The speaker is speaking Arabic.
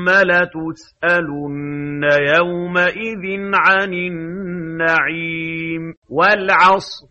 ثُمَّ لَتُسْأَلُنَّ يَوْمَئِذٍ عَنِ النَّعِيمِ. وَالْعَصْرِ.